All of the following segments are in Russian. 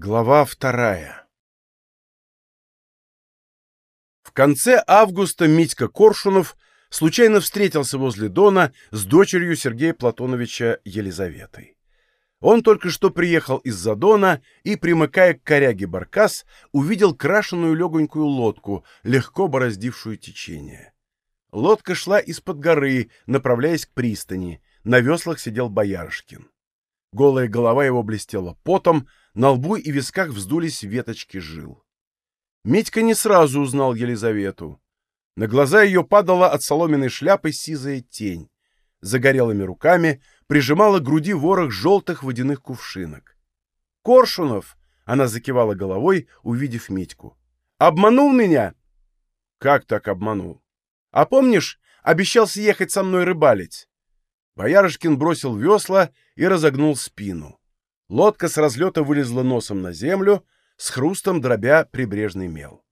Глава вторая В конце августа Митька Коршунов случайно встретился возле Дона с дочерью Сергея Платоновича Елизаветой. Он только что приехал из-за Дона и, примыкая к коряге Баркас, увидел крашеную легонькую лодку, легко бороздившую течение. Лодка шла из-под горы, направляясь к пристани. На веслах сидел Боярышкин. Голая голова его блестела потом, на лбу и висках вздулись веточки жил. Митька не сразу узнал Елизавету. На глаза ее падала от соломенной шляпы сизая тень. Загорелыми руками прижимала к груди ворох желтых водяных кувшинок. «Коршунов!» — она закивала головой, увидев Митьку. «Обманул меня?» «Как так обманул?» «А помнишь, обещался ехать со мной рыбалить?» Боярышкин бросил весла и разогнул спину. Лодка с разлета вылезла носом на землю, с хрустом дробя прибрежный мел.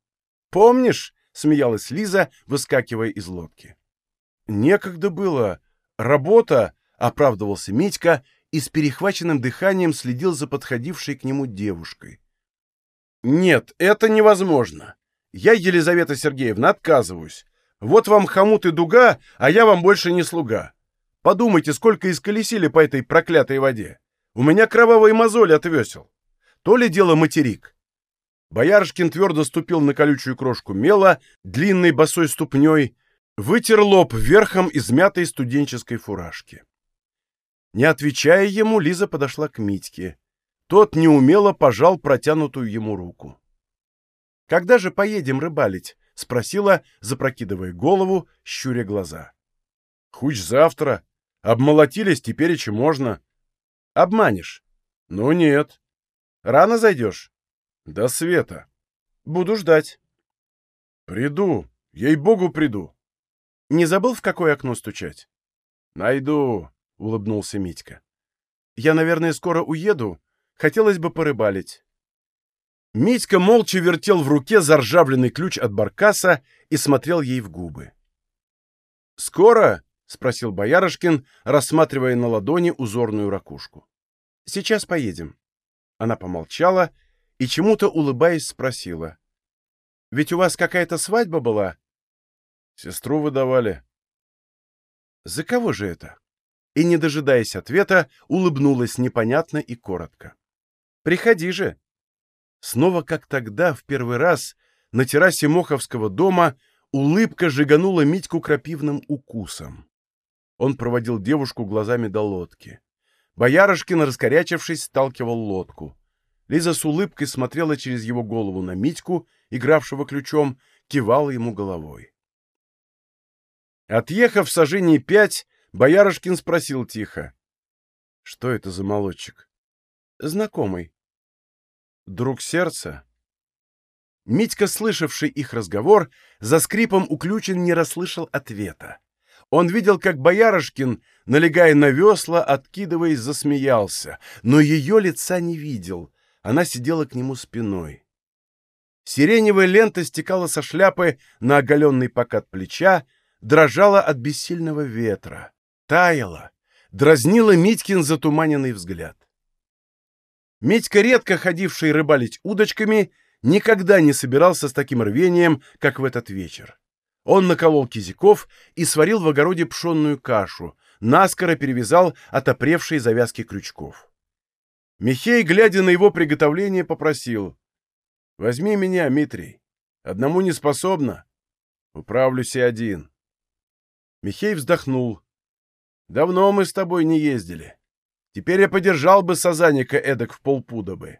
«Помнишь?» — смеялась Лиза, выскакивая из лодки. «Некогда было. Работа!» — оправдывался Митька и с перехваченным дыханием следил за подходившей к нему девушкой. «Нет, это невозможно. Я, Елизавета Сергеевна, отказываюсь. Вот вам хомут и дуга, а я вам больше не слуга. Подумайте, сколько исколесили по этой проклятой воде. У меня кровавые мозоли от весел. То ли дело материк. Боярышкин твердо ступил на колючую крошку мела, длинной босой ступней, вытер лоб верхом измятой студенческой фуражки. Не отвечая ему, Лиза подошла к Митьке. Тот неумело пожал протянутую ему руку. — Когда же поедем рыбалить? — спросила, запрокидывая голову, щуря глаза. — Хуч завтра, Обмолотились, теперь еще можно. Обманешь? Ну нет. Рано зайдешь? До света. Буду ждать. Приду. Ей-богу, приду. Не забыл, в какое окно стучать? Найду, улыбнулся Митька. Я, наверное, скоро уеду. Хотелось бы порыбалить. Митька молча вертел в руке заржавленный ключ от баркаса и смотрел ей в губы. «Скоро?» — спросил Боярышкин, рассматривая на ладони узорную ракушку. — Сейчас поедем. Она помолчала и, чему-то улыбаясь, спросила. — Ведь у вас какая-то свадьба была? — Сестру выдавали. — За кого же это? И, не дожидаясь ответа, улыбнулась непонятно и коротко. — Приходи же. Снова, как тогда, в первый раз, на террасе Моховского дома улыбка жиганула Митьку крапивным укусом. Он проводил девушку глазами до лодки. Боярышкин, раскорячившись, сталкивал лодку. Лиза с улыбкой смотрела через его голову на Митьку, игравшего ключом, кивала ему головой. Отъехав в сажении пять, Боярышкин спросил тихо. — Что это за молодчик? — Знакомый. — Друг сердца? Митька, слышавший их разговор, за скрипом уключен не расслышал ответа. Он видел, как Боярышкин, налегая на весла, откидываясь, засмеялся, но ее лица не видел. Она сидела к нему спиной. Сиреневая лента стекала со шляпы на оголенный покат плеча, дрожала от бессильного ветра, таяла, дразнила Митькин затуманенный взгляд. Митька, редко ходивший рыбалить удочками, никогда не собирался с таким рвением, как в этот вечер. Он наколол кизиков и сварил в огороде пшенную кашу, наскоро перевязал отопревшие завязки крючков. Михей, глядя на его приготовление, попросил. — Возьми меня, Митрий. Одному не способна. Управлюсь и один. Михей вздохнул. — Давно мы с тобой не ездили. Теперь я подержал бы сазаника эдак в полпуда бы.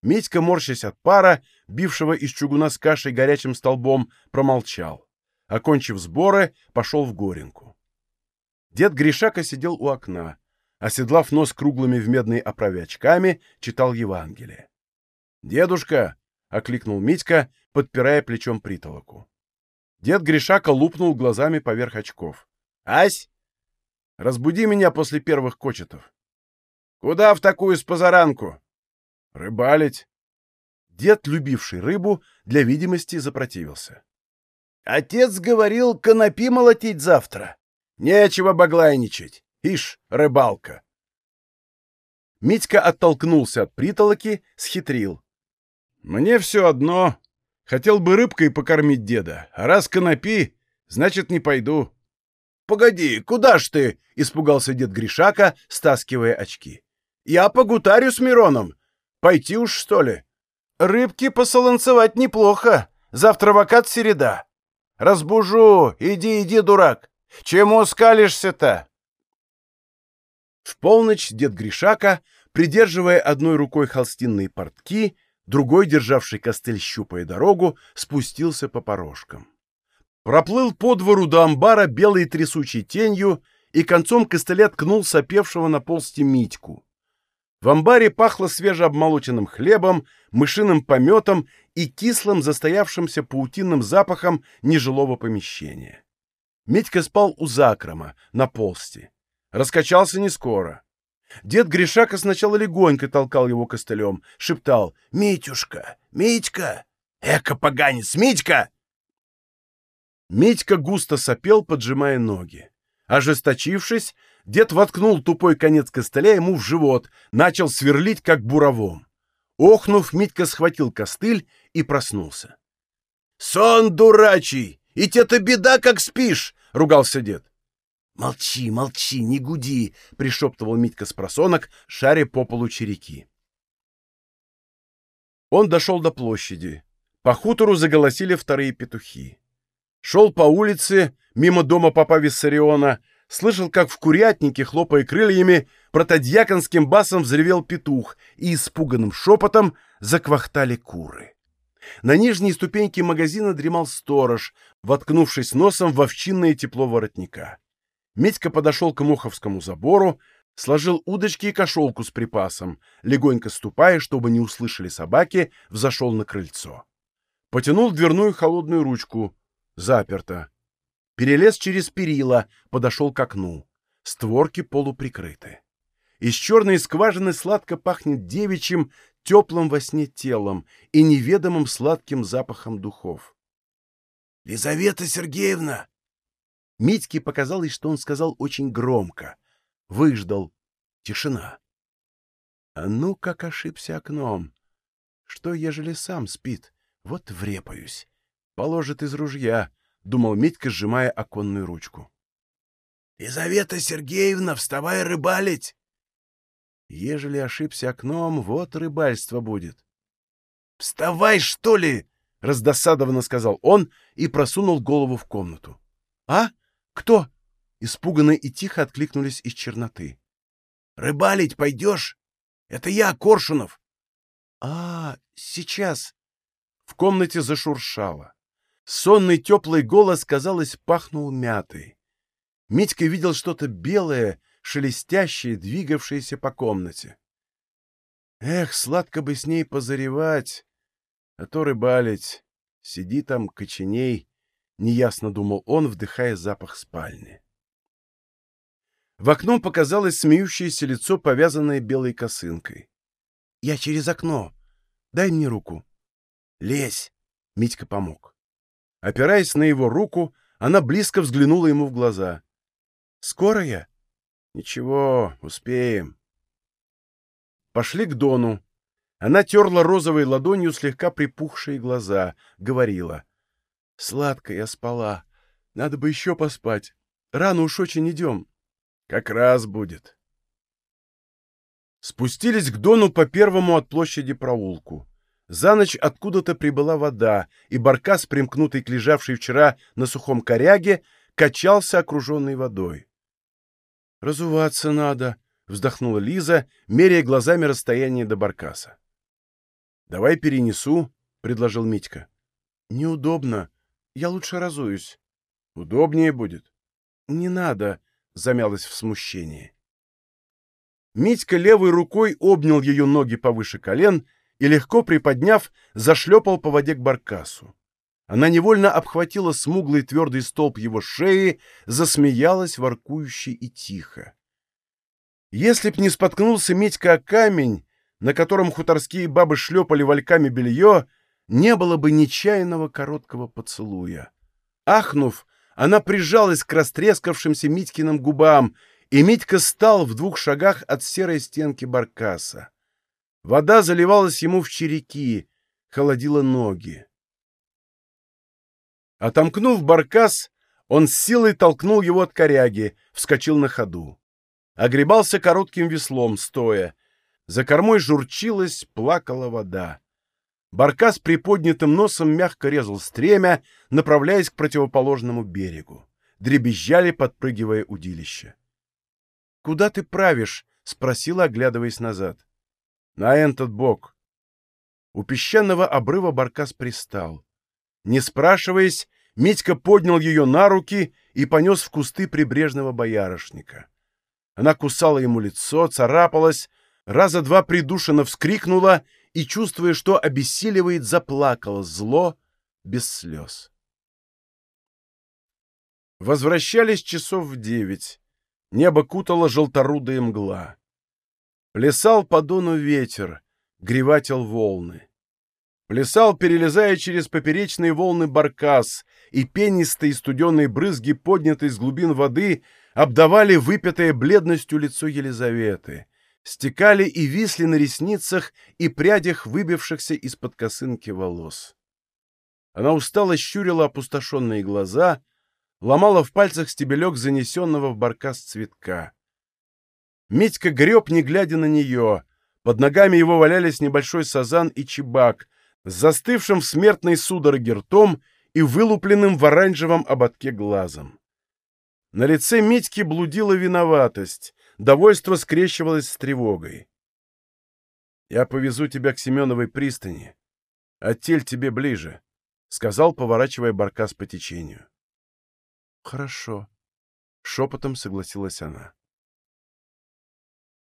Митька, морщась от пара, бившего из чугуна с кашей горячим столбом, промолчал окончив сборы, пошел в Горенку. Дед Гришака сидел у окна, оседлав нос круглыми в медной оправе очками, читал Евангелие. «Дедушка!» — окликнул Митька, подпирая плечом притолоку. Дед Гришака лупнул глазами поверх очков. «Ась! Разбуди меня после первых кочетов!» «Куда в такую спозаранку?» «Рыбалить!» Дед, любивший рыбу, для видимости запротивился. Отец говорил, конопи молотить завтра. Нечего баглайничать. Ишь, рыбалка. Митька оттолкнулся от притолоки, схитрил. «Мне все одно. Хотел бы рыбкой покормить деда, а раз конопи, значит, не пойду». «Погоди, куда ж ты?» — испугался дед Гришака, стаскивая очки. «Я погутарю с Мироном. Пойти уж, что ли? Рыбки посолонцевать неплохо. Завтра вакат середа. Разбужу. Иди, иди, дурак. Чему скалишься-то?» В полночь дед Гришака, придерживая одной рукой холстинные портки, другой, державший костыль, щупая дорогу, спустился по порожкам. Проплыл по двору до амбара белой трясучей тенью и концом костыля ткнул сопевшего на полсти Митьку. В амбаре пахло свежеобмолоченным хлебом, мышиным пометом и кислым застоявшимся паутинным запахом нежилого помещения. Митька спал у закрома, на полсти. Раскачался не скоро. Дед Гришака сначала легонько толкал его костылем, шептал «Митюшка! Митька! Эка, поганец, Митька!» Митька густо сопел, поджимая ноги. Ожесточившись, дед воткнул тупой конец костыля ему в живот, начал сверлить, как буровом. Охнув, Митька схватил костыль и проснулся. «Сон дурачий! И те-то беда, как спишь!» — ругался дед. «Молчи, молчи, не гуди!» — пришептывал Митька с просонок, шаря по полу череки. Он дошел до площади. По хутору заголосили вторые петухи. Шел по улице, мимо дома папа Виссариона, слышал, как в курятнике, хлопая крыльями, протодьяконским басом взревел петух, и испуганным шепотом заквахтали куры. На нижней ступеньке магазина дремал сторож, воткнувшись носом в овчинное тепло воротника. Медька подошел к муховскому забору, сложил удочки и кошелку с припасом, легонько ступая, чтобы не услышали собаки, взошел на крыльцо. Потянул дверную холодную ручку. Заперто. Перелез через перила, подошел к окну. Створки полуприкрыты. Из черной скважины сладко пахнет девичьим, теплым во сне телом и неведомым сладким запахом духов. «Лизавета Сергеевна!» Митьке показалось, что он сказал очень громко. Выждал. Тишина. А ну, как ошибся окном. Что, ежели сам спит? Вот врепаюсь. Положит из ружья, — думал Митька, сжимая оконную ручку. — Лизавета Сергеевна, вставай рыбалить! Ежели ошибся окном, вот рыбальство будет. — Вставай, что ли! — раздосадованно сказал он и просунул голову в комнату. — А? «Кто?» — испуганно и тихо откликнулись из черноты. «Рыбалить пойдешь? Это я, Коршунов!» «А, сейчас!» В комнате зашуршало. Сонный теплый голос, казалось, пахнул мятой. Митька видел что-то белое, шелестящее, двигавшееся по комнате. Эх, сладко бы с ней позаревать, а то рыбалить. Сиди там, коченей, — неясно думал он, вдыхая запах спальни. В окно показалось смеющееся лицо, повязанное белой косынкой. — Я через окно. Дай мне руку. — Лезь! — Митька помог. Опираясь на его руку, она близко взглянула ему в глаза. — Скоро я? — Ничего, успеем. Пошли к Дону. Она терла розовой ладонью слегка припухшие глаза, говорила. Сладко я спала. Надо бы еще поспать. Рано уж очень идем. Как раз будет. Спустились к Дону по первому от площади проулку. За ночь откуда-то прибыла вода, и баркас, примкнутый к лежавшей вчера на сухом коряге, качался, окруженный водой. «Разуваться надо», — вздохнула Лиза, меряя глазами расстояние до баркаса. «Давай перенесу», — предложил Митька. «Неудобно», я лучше разуюсь. Удобнее будет. Не надо, замялась в смущении. Митька левой рукой обнял ее ноги повыше колен и, легко приподняв, зашлепал по воде к баркасу. Она невольно обхватила смуглый твердый столб его шеи, засмеялась воркующе и тихо. Если б не споткнулся Митька о камень, на котором хуторские бабы шлепали вальками белье, не было бы нечаянного короткого поцелуя. Ахнув, она прижалась к растрескавшимся Митькиным губам, и Митька стал в двух шагах от серой стенки баркаса. Вода заливалась ему в череки, холодила ноги. Отомкнув баркас, он с силой толкнул его от коряги, вскочил на ходу. Огребался коротким веслом, стоя. За кормой журчилась, плакала вода. Баркас приподнятым носом мягко резал стремя, направляясь к противоположному берегу. Дребезжали, подпрыгивая удилища. — Куда ты правишь? — спросила, оглядываясь назад. — На этот бок. У песчаного обрыва Баркас пристал. Не спрашиваясь, Митька поднял ее на руки и понес в кусты прибрежного боярышника. Она кусала ему лицо, царапалась, раза два придушенно вскрикнула и, чувствуя, что обессиливает, заплакала зло, без слез. Возвращались часов в девять. Небо кутало желторудая мгла. Плясал по дону ветер, гревател волны. Плясал, перелезая через поперечные волны баркас, и пенистые студеные брызги, поднятые с глубин воды, обдавали выпятое бледностью лицо Елизаветы, стекали и висли на ресницах и прядях выбившихся из-под косынки волос. Она устало щурила опустошенные глаза, ломала в пальцах стебелек занесенного в баркас цветка. Митька греб, не глядя на нее. Под ногами его валялись небольшой сазан и чебак, с застывшим в смертной судороге ртом и вылупленным в оранжевом ободке глазом. На лице Митьки блудила виноватость, довольство скрещивалось с тревогой. «Я повезу тебя к Семеновой пристани. Оттель тебе ближе», — сказал, поворачивая баркас по течению. «Хорошо», — шепотом согласилась она.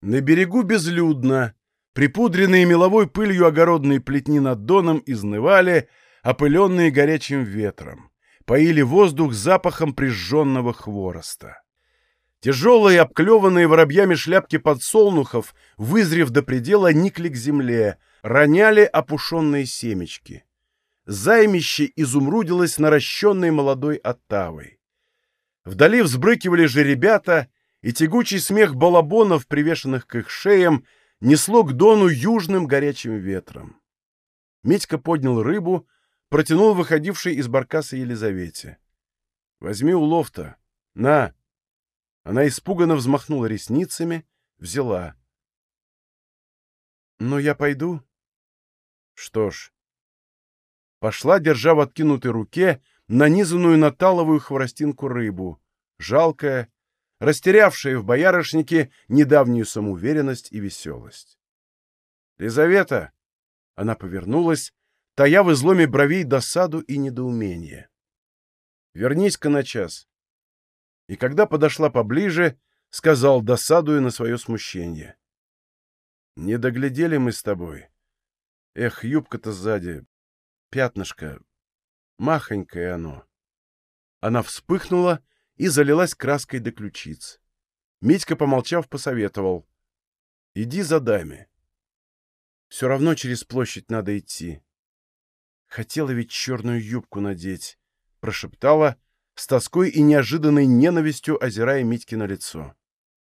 На берегу безлюдно, припудренные меловой пылью огородные плетни над доном изнывали, опыленные горячим ветром, поили воздух запахом прижженного хвороста. Тяжелые, обклеванные воробьями шляпки подсолнухов, вызрев до предела, никли к земле, роняли опушенные семечки. Займище изумрудилось наращенной молодой оттавой. Вдали взбрыкивали же ребята, и тягучий смех балабонов, привешенных к их шеям, несло к дону южным горячим ветром. Митька поднял рыбу, протянул выходившей из баркаса Елизавете. — Возьми улов-то. На! Она испуганно взмахнула ресницами, взяла. — Ну, я пойду? — Что ж. Пошла, держа в откинутой руке нанизанную на таловую хворостинку рыбу, жалкая, растерявшая в боярышнике недавнюю самоуверенность и веселость. «Лизавета!» Она повернулась, тая в изломе бровей досаду и недоумение. «Вернись-ка на час». И когда подошла поближе, сказал, досадуя на свое смущение. «Не доглядели мы с тобой. Эх, юбка-то сзади, пятнышко, махонькое оно». Она вспыхнула и залилась краской до ключиц. Митька, помолчав, посоветовал. — Иди за даме. Все равно через площадь надо идти. Хотела ведь черную юбку надеть, — прошептала, с тоской и неожиданной ненавистью озирая Митьки на лицо.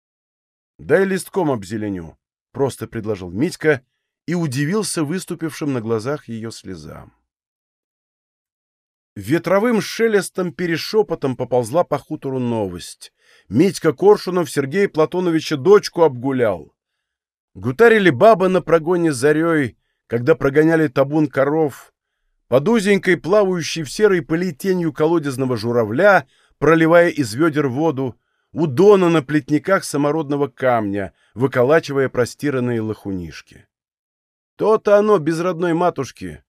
— Дай листком обзеленю, — просто предложил Митька и удивился выступившим на глазах ее слезам. Ветровым шелестом перешепотом поползла по хутору новость. Митька Коршунов Сергея Платоновича дочку обгулял. Гутарили бабы на прогоне зарей, когда прогоняли табун коров. Под узенькой, плавающей в серой пыли тенью колодезного журавля, проливая из ведер воду, у дона на плетниках самородного камня, выколачивая простиранные лохунишки. То-то оно без родной матушки.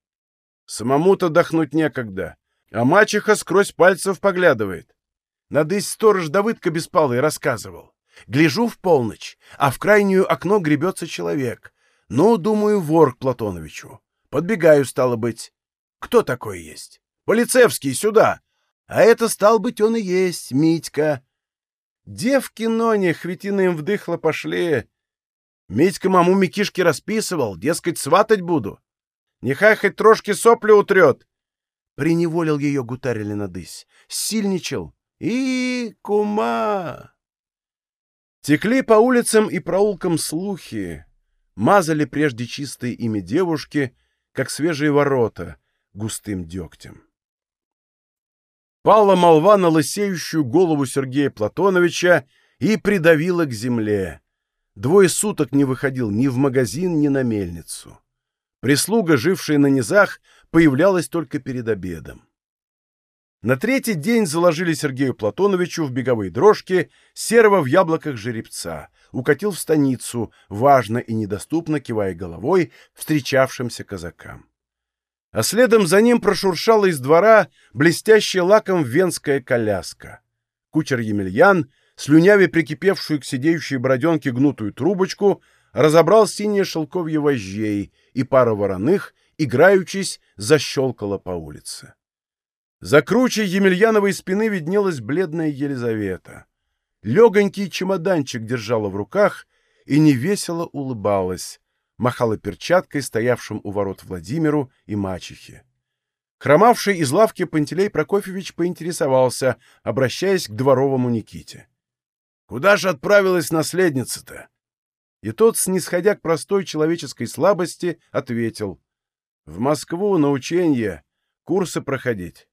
Самому-то дохнуть некогда. А мачеха сквозь пальцев поглядывает. Надысь сторож Давыдка Беспалый рассказывал. Гляжу в полночь, а в крайнюю окно гребется человек. Ну, думаю, вор к Платоновичу. Подбегаю, стало быть. Кто такой есть? Полицевский, сюда. А это, стал быть, он и есть, Митька. Девки Ноне хвитины им вдыхло пошли. Митька маму Микишки расписывал, дескать, сватать буду. Нехай хоть трошки сопли утрет, Приневолил ее гутарили надысь, сильничал. И, кума! Текли по улицам и проулкам слухи, мазали прежде чистые ими девушки, как свежие ворота, густым дегтем. Пала молва на лысеющую голову Сергея Платоновича и придавила к земле. Двое суток не выходил ни в магазин, ни на мельницу. Прислуга, жившая на низах, появлялась только перед обедом. На третий день заложили Сергею Платоновичу в беговые дрожки серого в яблоках жеребца, укатил в станицу, важно и недоступно кивая головой встречавшимся казакам. А следом за ним прошуршала из двора блестящая лаком венская коляска. Кучер Емельян, слюняве прикипевшую к сидеющей бороденке гнутую трубочку, разобрал синие шелковье вожжей, и пара вороных, играючись, защелкала по улице. За кручей Емельяновой спины виднелась бледная Елизавета. Легонький чемоданчик держала в руках и невесело улыбалась, махала перчаткой стоявшим у ворот Владимиру и мачехе. Хромавший из лавки Пантелей Прокофьевич поинтересовался, обращаясь к дворовому Никите. — Куда же отправилась наследница-то? И тот, снисходя к простой человеческой слабости, ответил. — В Москву на ученье, курсы проходить.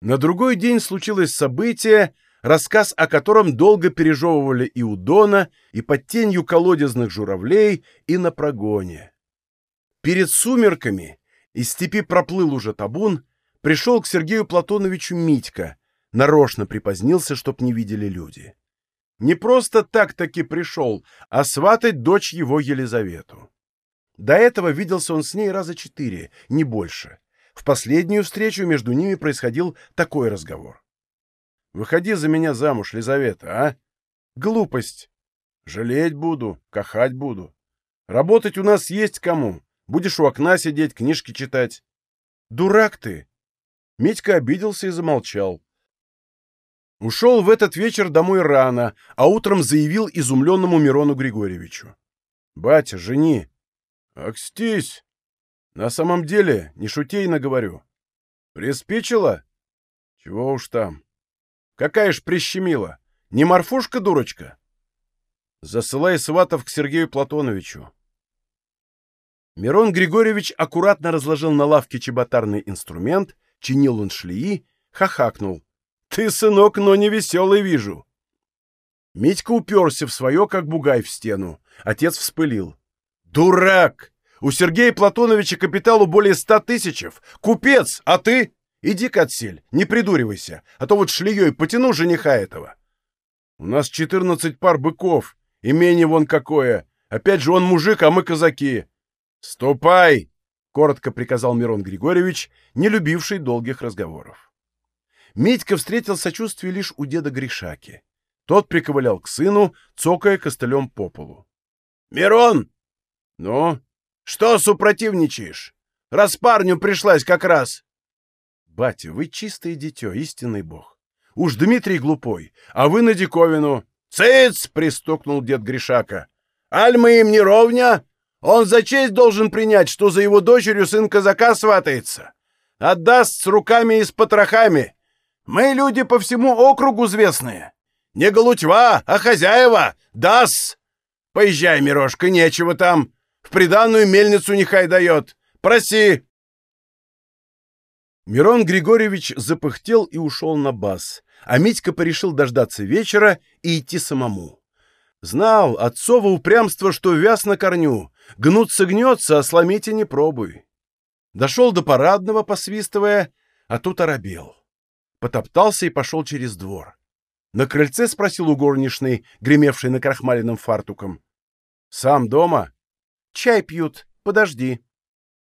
На другой день случилось событие, рассказ о котором долго пережевывали и у Дона, и под тенью колодезных журавлей, и на прогоне. Перед сумерками из степи проплыл уже табун, пришел к Сергею Платоновичу Митька, нарочно припозднился, чтоб не видели люди. Не просто так-таки пришел, а сватать дочь его Елизавету. До этого виделся он с ней раза четыре, не больше. В последнюю встречу между ними происходил такой разговор. «Выходи за меня замуж, Лизавета, а? Глупость. Жалеть буду, кахать буду. Работать у нас есть кому. Будешь у окна сидеть, книжки читать. Дурак ты!» Митька обиделся и замолчал. Ушел в этот вечер домой рано, а утром заявил изумленному Мирону Григорьевичу. «Батя, жени!» «Акстись! На самом деле, не шутейно говорю. Приспичило? Чего уж там. Какая ж прищемила? Не морфушка, дурочка? Засылай сватов к Сергею Платоновичу. Мирон Григорьевич аккуратно разложил на лавке чеботарный инструмент, чинил он шлии, хахакнул. «Ты, сынок, но не веселый вижу!» Митька уперся в свое, как бугай в стену. Отец вспылил. «Дурак! У Сергея Платоновича капиталу более ста тысячев. Купец, а ты? Иди-ка отсель, не придуривайся, а то вот шлеей потяну жениха этого. У нас четырнадцать пар быков, имение вон какое. Опять же он мужик, а мы казаки. Ступай! — коротко приказал Мирон Григорьевич, не любивший долгих разговоров. Митька встретил сочувствие лишь у деда Гришаки. Тот приковылял к сыну, цокая костылем по полу. — Мирон! — Ну? Что супротивничаешь? Раз парню пришлась как раз. Батя, вы чистое дитё, истинный бог. Уж Дмитрий глупой, а вы на диковину. Цыц! — пристукнул дед Гришака. Аль мы им не ровня? Он за честь должен принять, что за его дочерью сын казака сватается. Отдаст с руками и с потрохами. Мы люди по всему округу известные. Не голутьва, а хозяева. Дас! Поезжай, Мирошка, нечего там. В приданную мельницу нехай дает. Проси!» Мирон Григорьевич запыхтел и ушел на бас, а Митька порешил дождаться вечера и идти самому. Знал отцово упрямство, что вяз на корню, гнуться гнется, а сломить и не пробуй. Дошел до парадного, посвистывая, а тут оробел. Потоптался и пошел через двор. На крыльце спросил у горничной, гремевшей на крахмаленным фартуком. «Сам дома?» Чай пьют. Подожди.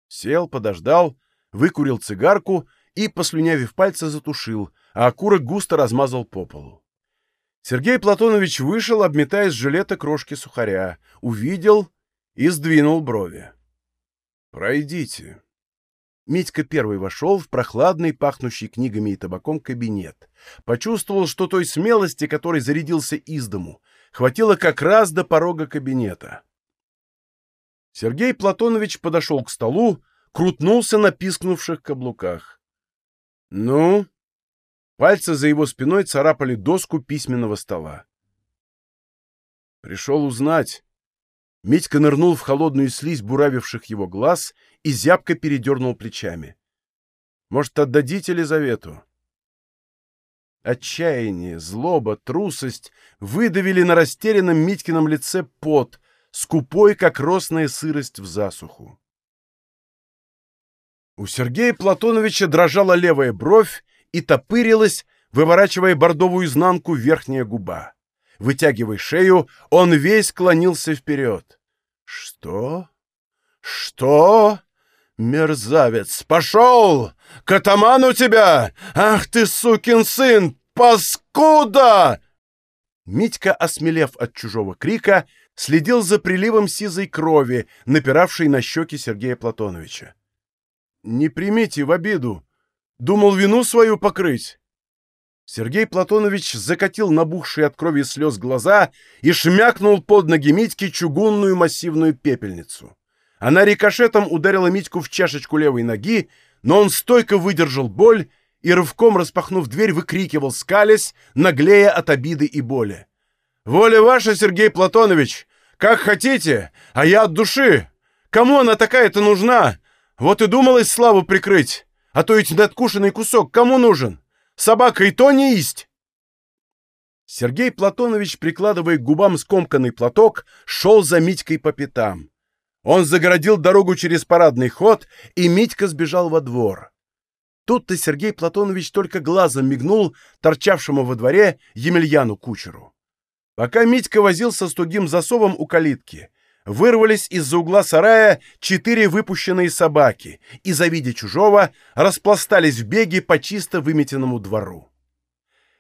Сел, подождал, выкурил цигарку и, послюнявив пальцы, затушил, а окурок густо размазал по полу. Сергей Платонович вышел, обметая с жилета крошки сухаря, увидел и сдвинул брови. «Пройдите». Митька первый вошел в прохладный, пахнущий книгами и табаком кабинет. Почувствовал, что той смелости, которой зарядился из дому, хватило как раз до порога кабинета. Сергей Платонович подошел к столу, крутнулся на пискнувших каблуках. «Ну?» Пальцы за его спиной царапали доску письменного стола. Пришел узнать. Митька нырнул в холодную слизь буравивших его глаз и зябко передернул плечами. Может, отдадите Елизавету? Отчаяние, злоба, трусость выдавили на растерянном Митькином лице пот, скупой, как росная сырость в засуху. У Сергея Платоновича дрожала левая бровь и топырилась, выворачивая бордовую изнанку верхняя губа. Вытягивая шею, он весь клонился вперед. «Что? Что? Мерзавец! Пошел! Катаман у тебя! Ах ты, сукин сын! Паскуда!» Митька, осмелев от чужого крика, следил за приливом сизой крови, напиравшей на щеки Сергея Платоновича. «Не примите в обиду. Думал вину свою покрыть». Сергей Платонович закатил набухшие от крови слез глаза и шмякнул под ноги Митьки чугунную массивную пепельницу. Она рикошетом ударила Митьку в чашечку левой ноги, но он стойко выдержал боль и, рывком распахнув дверь, выкрикивал, скалясь, наглея от обиды и боли. «Воля ваша, Сергей Платонович! Как хотите, а я от души! Кому она такая-то нужна? Вот и думалось славу прикрыть. А то ведь надкушенный кусок кому нужен? Собака и то не есть!» Сергей Платонович, прикладывая к губам скомканный платок, шел за Митькой по пятам. Он загородил дорогу через парадный ход, и Митька сбежал во двор. Тут-то Сергей Платонович только глазом мигнул торчавшему во дворе Емельяну кучеру. Пока Митька возился с тугим засовом у калитки, вырвались из-за угла сарая четыре выпущенные собаки и, завидя чужого, распластались в беге по чисто выметенному двору.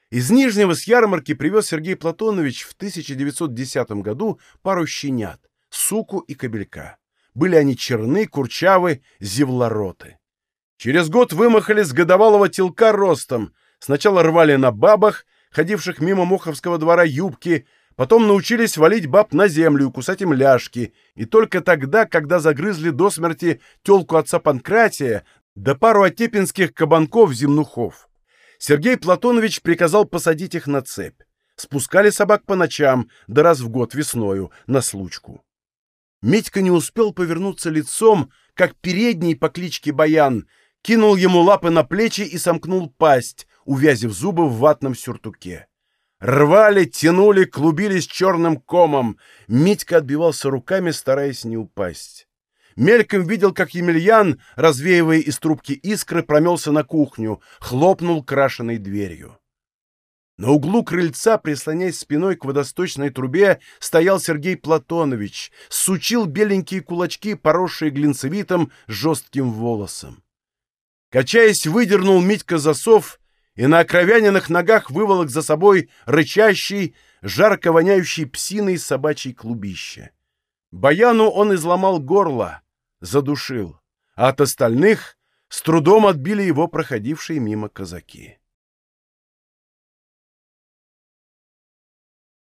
Из Нижнего с ярмарки привез Сергей Платонович в 1910 году пару щенят, суку и кобелька. Были они черны, курчавы, зевлороты. Через год вымахали с годовалого телка ростом, сначала рвали на бабах, ходивших мимо Моховского двора юбки, Потом научились валить баб на землю и кусать им ляжки, и только тогда, когда загрызли до смерти телку отца Панкратия, да пару отепинских кабанков-земнухов. Сергей Платонович приказал посадить их на цепь. Спускали собак по ночам, да раз в год весною, на случку. Митька не успел повернуться лицом, как передний по кличке Баян кинул ему лапы на плечи и сомкнул пасть, увязив зубы в ватном сюртуке. Рвали, тянули, клубились черным комом. Митька отбивался руками, стараясь не упасть. Мельком видел, как Емельян, развеивая из трубки искры, промелся на кухню, хлопнул крашеной дверью. На углу крыльца, прислоняясь спиной к водосточной трубе, стоял Сергей Платонович, сучил беленькие кулачки, поросшие глинцевитым жестким волосом. Качаясь, выдернул Митька засов и на окровяненных ногах выволок за собой рычащий, жарко воняющий псиной собачий клубище. Баяну он изломал горло, задушил, а от остальных с трудом отбили его проходившие мимо казаки.